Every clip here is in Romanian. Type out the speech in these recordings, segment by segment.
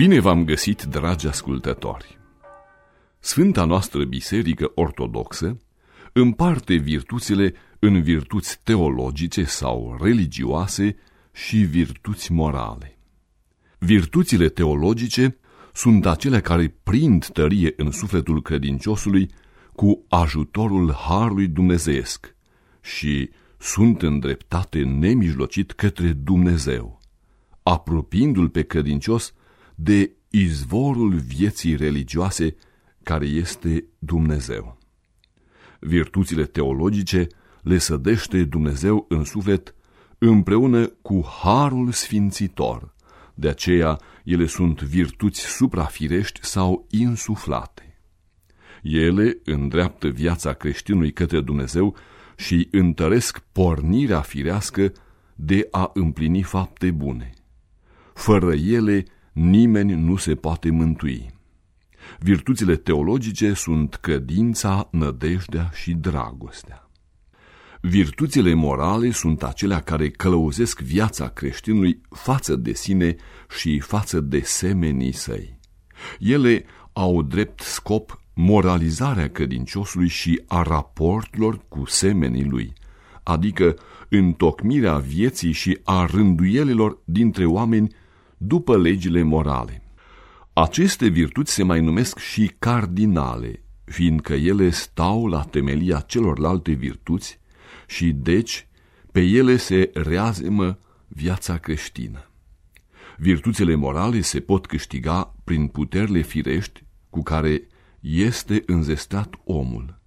Bine v-am găsit, dragi ascultători! Sfânta noastră biserică ortodoxă împarte virtuțile în virtuți teologice sau religioase și virtuți morale. Virtuțile teologice sunt acele care prind tărie în sufletul credinciosului cu ajutorul Harului Dumnezeesc și sunt îndreptate nemijlocit către Dumnezeu, apropiindu-l pe credincios de izvorul vieții religioase care este Dumnezeu. Virtuțile teologice le sădește Dumnezeu în suflet împreună cu harul sfințitor, de aceea ele sunt virtuți suprafirești sau insuflate. Ele îndreaptă viața creștinului către Dumnezeu și întăresc pornirea firească de a împlini fapte bune. Fără ele, nimeni nu se poate mântui. Virtuțile teologice sunt credința, nădejdea și dragostea. Virtuțile morale sunt acelea care călăuzesc viața creștinului față de sine și față de semenii săi. Ele au drept scop moralizarea credinciosului și a raporturilor cu semenii lui, adică întocmirea vieții și a rânduielilor dintre oameni după legile morale. Aceste virtuți se mai numesc și cardinale, fiindcă ele stau la temelia celorlalte virtuți și deci pe ele se reazemă viața creștină. Virtuțile morale se pot câștiga prin puterile firești cu care este înzestrat omul.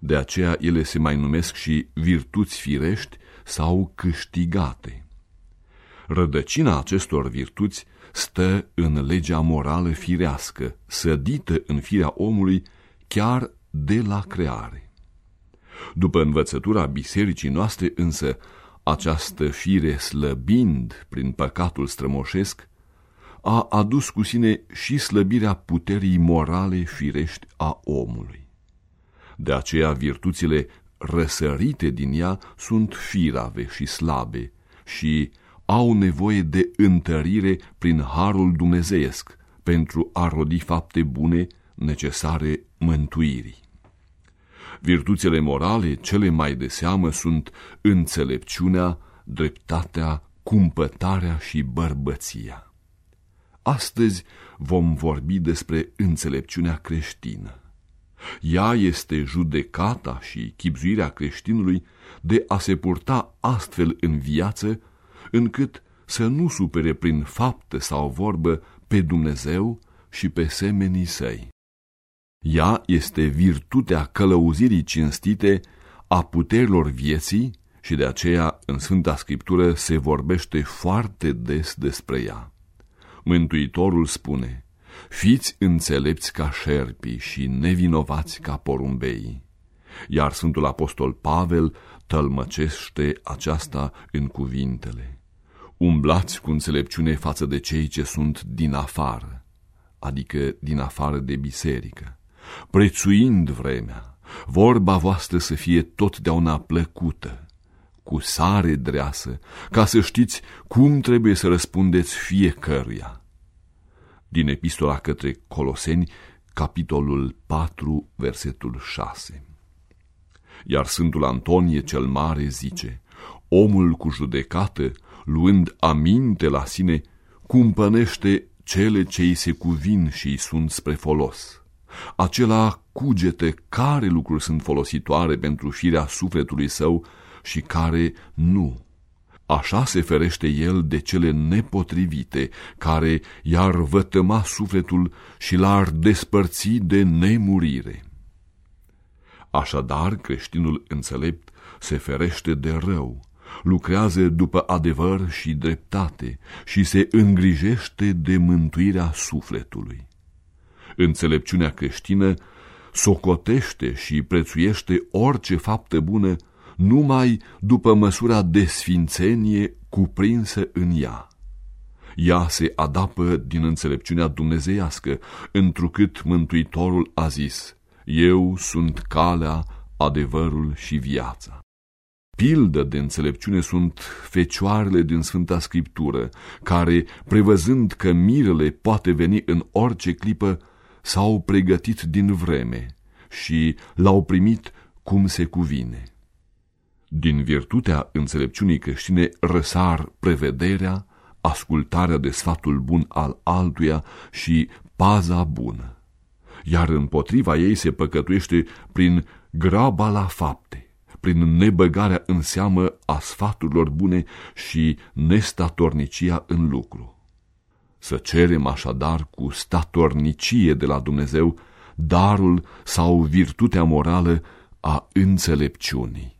De aceea ele se mai numesc și virtuți firești sau câștigate. Rădăcina acestor virtuți stă în legea morală firească, sădită în firea omului chiar de la creare. După învățătura bisericii noastre însă, această fire slăbind prin păcatul strămoșesc, a adus cu sine și slăbirea puterii morale firești a omului. De aceea virtuțile răsărite din ea sunt firave și slabe și au nevoie de întărire prin harul dumnezeiesc pentru a rodi fapte bune necesare mântuirii. Virtuțile morale cele mai de seamă sunt înțelepciunea, dreptatea, cumpătarea și bărbăția. Astăzi vom vorbi despre înțelepciunea creștină. Ea este judecata și chipzuirea creștinului de a se purta astfel în viață încât să nu supere prin fapte sau vorbă pe Dumnezeu și pe semenii săi. Ea este virtutea călăuzirii cinstite a puterilor vieții și de aceea în Sfânta Scriptură se vorbește foarte des despre ea. Mântuitorul spune, fiți înțelepți ca șerpii și nevinovați ca porumbei. Iar Sfântul Apostol Pavel tălmăcește aceasta în cuvintele umblați cu înțelepciune față de cei ce sunt din afară, adică din afară de biserică, prețuind vremea, vorba voastră să fie totdeauna plăcută, cu sare dreasă, ca să știți cum trebuie să răspundeți fiecăruia. Din epistola către Coloseni, capitolul 4, versetul 6. Iar Sfântul Antonie cel Mare zice, omul cu judecată luând aminte la sine, cumpănește cele ce îi se cuvin și îi sunt spre folos. Acela cugete care lucruri sunt folositoare pentru firea sufletului său și care nu. Așa se ferește el de cele nepotrivite, care i-ar vătăma sufletul și l-ar despărți de nemurire. Așadar, creștinul înțelept se ferește de rău, lucrează după adevăr și dreptate și se îngrijește de mântuirea sufletului. Înțelepciunea creștină socotește și prețuiește orice faptă bună numai după măsura de sfințenie cuprinsă în ea. Ea se adapă din înțelepciunea dumnezeiască, întrucât Mântuitorul a zis, Eu sunt calea, adevărul și viața. Pildă de înțelepciune sunt fecioarele din Sfânta Scriptură, care, prevăzând că mirele poate veni în orice clipă, s-au pregătit din vreme și l-au primit cum se cuvine. Din virtutea înțelepciunii creștine răsar prevederea, ascultarea de sfatul bun al altuia și paza bună, iar împotriva ei se păcătuiește prin graba la fapte, prin nebăgarea în seamă a sfaturilor bune și nestatornicia în lucru. Să cerem așadar cu statornicie de la Dumnezeu darul sau virtutea morală a înțelepciunii.